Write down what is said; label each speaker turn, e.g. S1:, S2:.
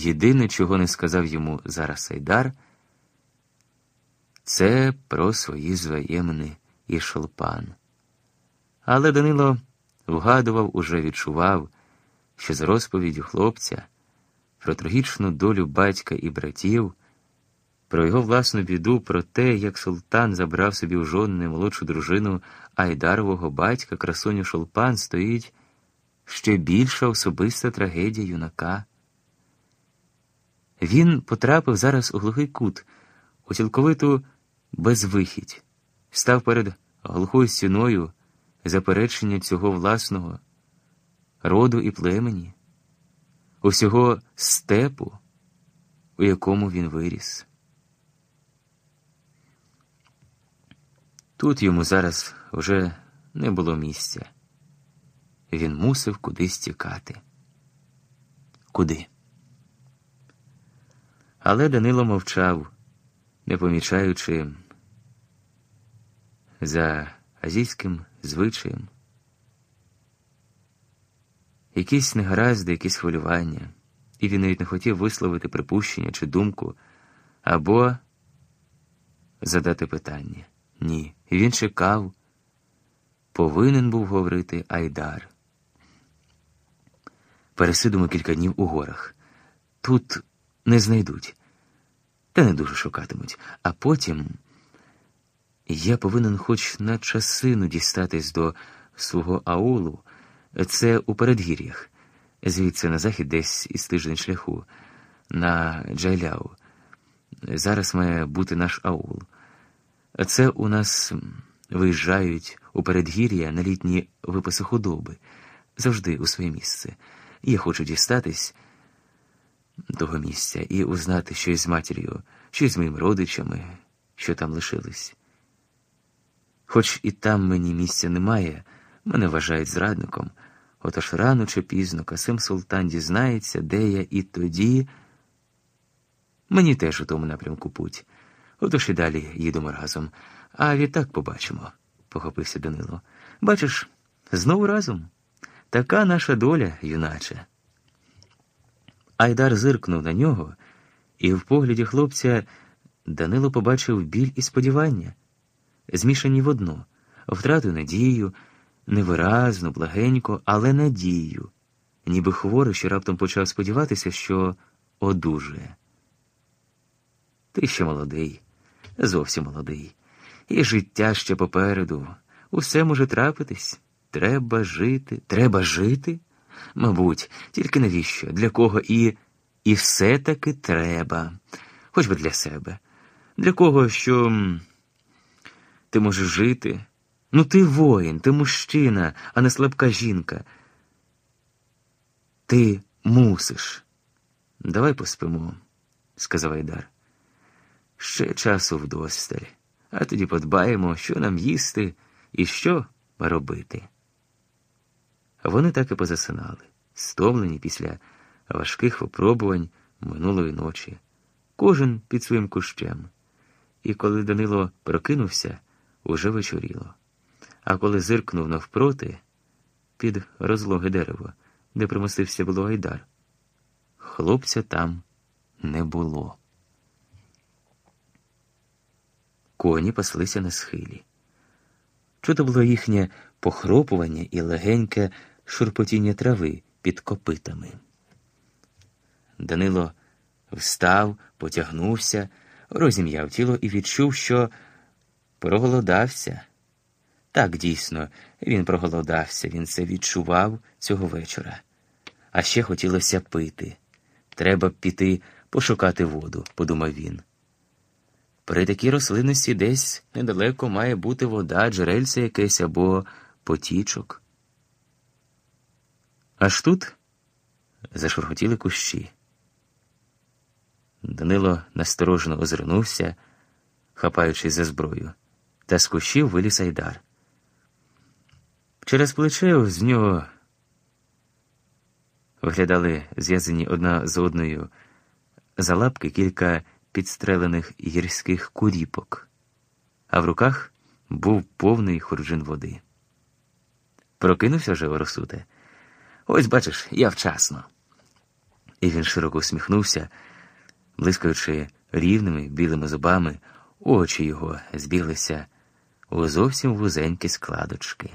S1: Єдине, чого не сказав йому зараз Айдар, це про свої зваємини і шолпан. Але Данило вгадував, уже відчував, що з розповіддю хлопця про трагічну долю батька і братів, про його власну біду, про те, як султан забрав собі у жони молодшу дружину Айдарового батька, красуню Шолпан, стоїть ще більша особиста трагедія юнака. Він потрапив зараз у глухий кут, у цілковиту безвихідь, став перед глухою стіною заперечення цього власного роду і племені, усього степу, у якому він виріс. Тут йому зараз вже не було місця. Він мусив кудись тікати. Куди? Але Данило мовчав, не помічаючи за азійським звичаєм. Якісь негаразди, якісь хвилювання, і він навіть не хотів висловити припущення чи думку або задати питання. Ні. Він чекав, повинен був говорити Айдар. Пересидимо кілька днів у горах. Тут не знайдуть, та не дуже шукатимуть. А потім я повинен хоч на часину дістатись до свого аулу. Це у передгір'ях, звідси на захід десь із тиждень шляху, на Джайляу. Зараз має бути наш аул. Це у нас виїжджають у передгір'я на літні випаси худоби, завжди у своє місце. Я хочу дістатись того місця і узнати, що із матір'ю, що із моїми родичами, що там лишились. Хоч і там мені місця немає, мене вважають зрадником, отож рано чи пізно Касим Султан дізнається, де я, і тоді мені теж у тому напрямку путь. Отож і далі їдемо разом. А відтак побачимо, похопився Данило. Бачиш, знову разом. Така наша доля, юначе. Айдар зиркнув на нього, і в погляді хлопця Данило побачив біль і сподівання, змішані в одно, втрату надію, невиразну, благенько, але надію, ніби хворий, що раптом почав сподіватися, що одужує. Ти ще молодий, зовсім молодий, і життя ще попереду. Усе може трапитись. Треба жити, треба жити. Мабуть, тільки навіщо? Для кого і і все-таки треба, хоч би для себе. Для кого, що ти можеш жити? Ну, ти воїн, ти мужчина, а не слабка жінка. Ти мусиш. Давай поспимо, сказав Айдар. Ще часу вдосталь, а тоді подбаємо, що нам їсти і що робити. Вони так і позасинали, стомлені після важких випробувань минулої ночі, кожен під своїм кущем. І коли Данило прокинувся, уже вечоріло. А коли зиркнув навпроти, під розлоге дерево, де примостився було Айдар, хлопця там не було. Коні паслися на схилі. Чудо було їхнє похропування і легеньке шурпотіння трави під копитами. Данило встав, потягнувся, розім'яв тіло і відчув, що проголодався. Так, дійсно, він проголодався, він це відчував цього вечора. А ще хотілося пити. Треба піти пошукати воду, подумав він. При такій рослинності десь недалеко має бути вода, джерельце якесь або потічок. Аж тут зашурхотіли кущі. Данило насторожно озирнувся, хапаючись за зброю, та з кущів виліз Айдар. Через плече з нього виглядали зв'язані одна з одною за лапки кілька підстрелених гірських куріпок, а в руках був повний хурджин води. Прокинувся вже Оросуте. Ось бачиш, я вчасно. І він широко усміхнувся, блискаючи рівними білими зубами, очі його збіглися у зовсім вузенькі складочки.